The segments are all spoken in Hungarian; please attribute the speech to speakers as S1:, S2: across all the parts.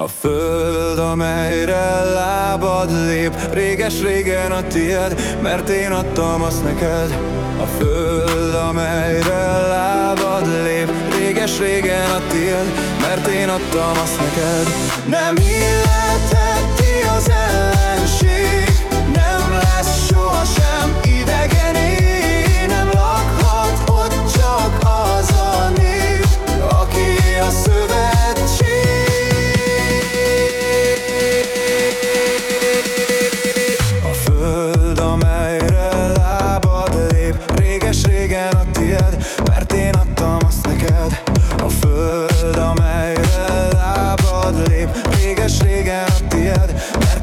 S1: A föld, amelyre lábad lép Réges-régen a tied, mert én adtam azt neked. A föld, amelyre lábad lép Réges-régen a tied, mert én adtam azt neked. Nem illetheti that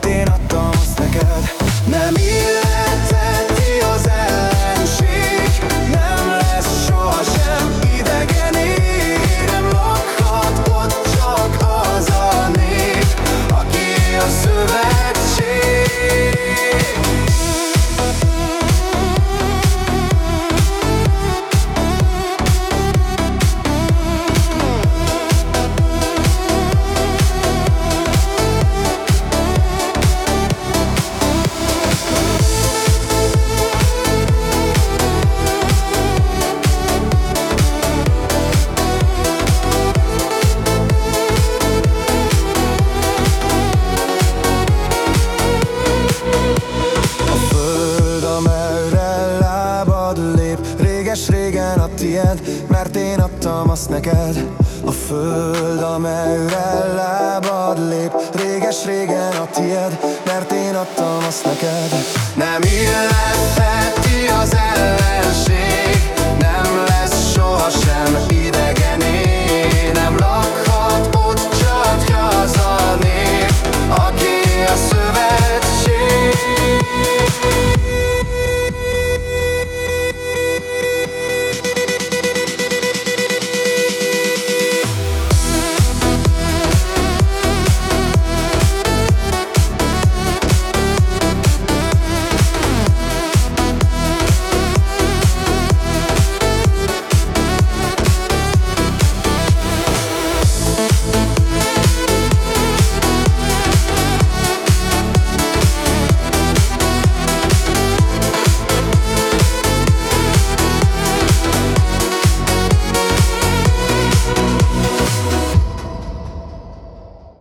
S1: Szükséges régen a tied, mert én adtam azt neked. A föld, amelyre lábad lép Réges régen a tied, mert én adtam azt neked. Nem illet